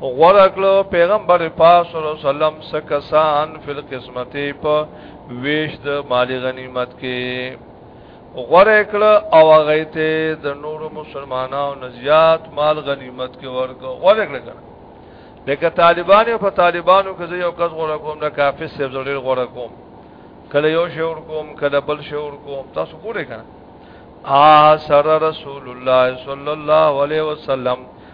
غوړه کړو پیغمبر پاک صلی الله علیه وسلم سکسان فی القسمت په ویش د مال غنیمت کې غوړه کړو او هغه ته د نور مسلمانانو نزیات مال غنیمت کې ورکو غوړه کړو لکه طالبان په طالبانو کې یو کس غوړه کوم د کافر سیب زړه غوړه کوم کله یو شور کوم کله بل شور کوم تاسو ګورئ کنه آ سر رسول الله صلی الله علیه وسلم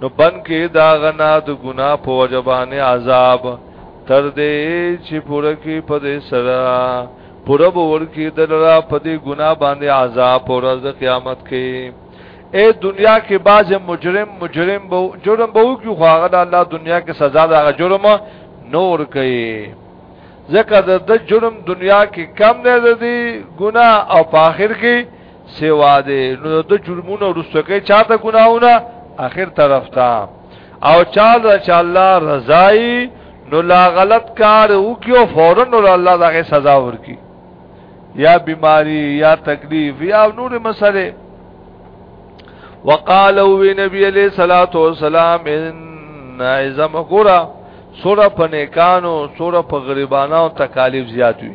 نو بن کې دا غنا د ګنا په وجبانه عذاب تر دې چې پوره کې په دې سره پوره باور کې دلرا په دې ګنا باندې عذاب پر ورځ قیامت کې اے دنیا کې باز مجرم مجرم بو جرم بو کې خو هغه د الله دنیا کې سزا دا جرم نور کوي ځکه د جرم دنیا کې کم نه دی ګنا او په اخر کې سیوا دی نو د جرمونو رسوکه چاته ګناونه اخر طرف تا او چال رچ الله رضای نو لا غلط کار وکيو فورا نو الله دغه سزا ورکی یا بیماری یا تکلیف یا نور مسئله وقالو وی نبی علیہ الصلات والسلام ان عظم قرا سورہ پنیکانو سورہ په غریبانو تکالیف زیات وی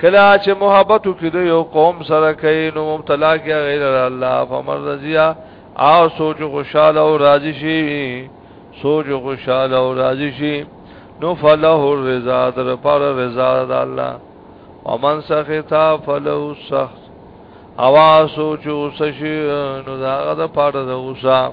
کلا چې محبت کې د یو قوم سره کوي نو مبتلا کې غیر الله فمر رضیا او سوچ خوشاله او راضی شي سوچ خوشاله او راضی شي نو فله الرضا در پر رضا د الله ومن سخطا فله سخط اوا سوچ او سشي نو دا غد پاره د اوسه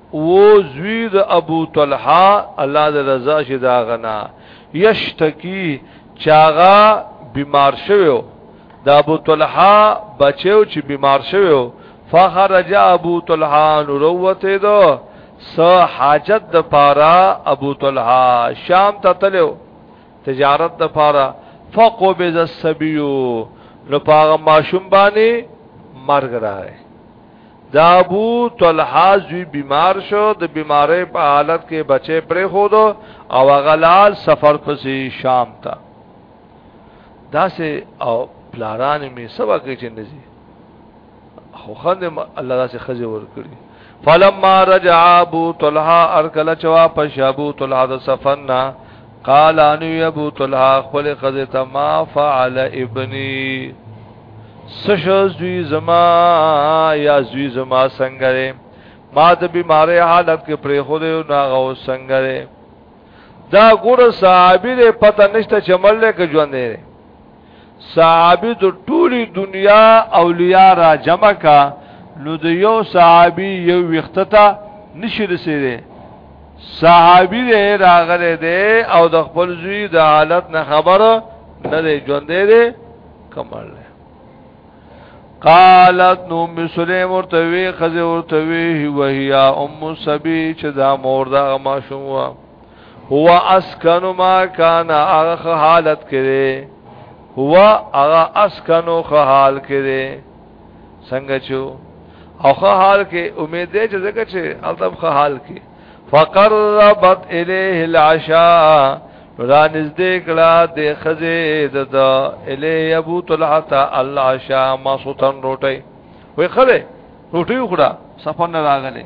و زوی د ابو طلحه الله د رضا شي دا غنا یشتکی چاغا بیمار شوو د ابو طلحه بچو چې بیمار شوو فخرج ابو طلحه نوروته دو س حاجت د پارا ابو طلحه شام ته تلو تجارت د پارا فقبض السبيو نو پاغه ماشوم باندې مرګ راغی د ابو طلحه زوی بیمار شو د بیماری په حالت کې بچې پرې خود او غلال سفر پسې شام ته داسې او پلاران می سبا کې چې نزي خو خند الله داسې خزه ور کړی فلما رجع ابو طلحه ارکل چوا پشابو طلحه د سفرنا قال ان ابو طلحه خپل خزته ما فعل ابني سش زوی زما یا زوی زما څنګه ما د بیماری حالت کې پرې خو دی نه غو څنګه دا ګور صحابي دې پته نشته چې مړ لکه ژوند دی صحابي د ټولي دنیا اولیاء را جمع کا نو د یو صحابي یو وختتا نشي رسیدي صحابي دې راغله دې او د خپل زوی د حالت نه خبر نه دی ژوند دې کمال له قالت نو مسلم ورتوي خزه ورتوي وهي ام سبي چې دا مور دا ما شوم هو اسکن ما کان اغه حالت کړي هو اغه اسکن خو حال کړي څنګه چو او خو حال کې امید دې چې زکه چې الطف خو حال کې فقربت الیه العشاء را نږدې کړه د خزه د د الی ابو طلحه ته العشاء ما سوتن روټي وې خله روټي وکړه صفن راغله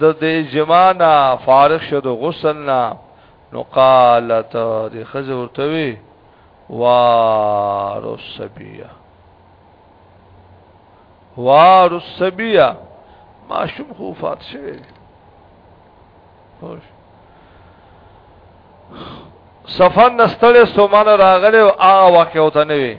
د دې جمانا فارغ شو د غسل نه نو قالت د خزه ورته وی وار السبیه وار السبیه ما شوم خو فات شوی خوش سفن نستړې سومانه راغله او هغه واقع وته نه وی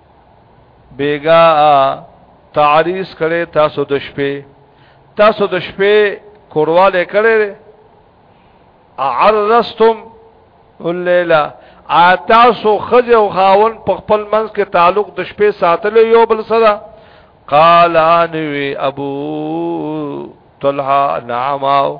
بیگا تعریض کړي تاسو د شپې تاسو د شپې کورواله کړي عرستم الليله اتاسو خځه او خاون په خپل منځ کې تعلق د شپې ساتل یو بل سره قال انوي ابو طلحه نعماو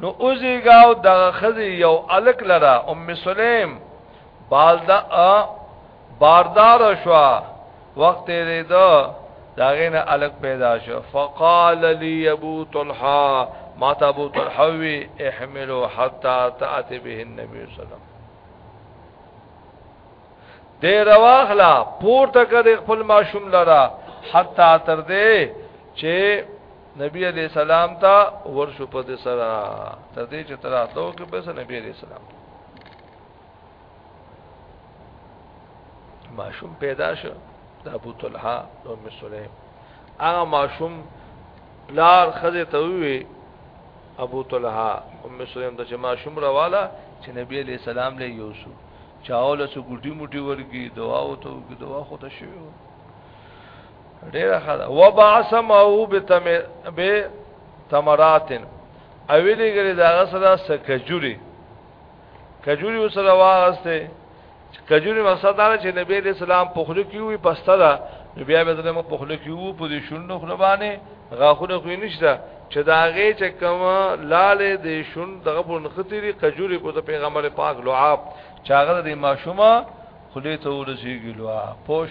نو اوزیګاو د خزی یو الک لرا ام سلیم بالدا باردار شوا وخت دې دا داغه نه الک پیدا شو فقال لي ابو طلحه ما ته ابو طلحه وی احملو حتا تاتي به النبي صلی الله علیه وسلم دې رواخلا پورته کړ خپل ماشوم لرا حتا تر دې چې نبی علیہ السلام تا ورشو په دې سره تر دې چې تر اتو کې په سره نبی علیہ السلام ماشوم پیدا شو د ابو طلحه او ام سلیم هغه ماشوم لار خزه ته وی ابو طلحه ام سلیم د چې ماشوم راواله چې نبی علیہ السلام له یوسف چاول سو ګډي موټي ورګي دعا وته دعا خو ته شوی ډیره خدا وبعث ماو بتم به تمراتن اوی دې ګری دا غسرا سکجوري کجوري وسره واغسته کجوري مقصد دا چې نبی دې سلام پخلو کیوي پسته دا بیا به دې مو پخلو کیو په دې شونډو خلبانه غاخونه خو نشته چې دا غي چې کوم لاله دې شون دغه بون خطري کجوري په پیغمبر پاک لعاب چاغه دې ماشومه خلی ته ورسیږي لعاب پوش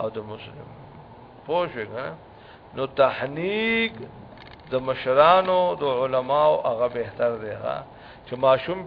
او د مسلم پوه شو کنه نو تحنیک د مشرانو د علماو هغه بهتر دی ها چې ماشوم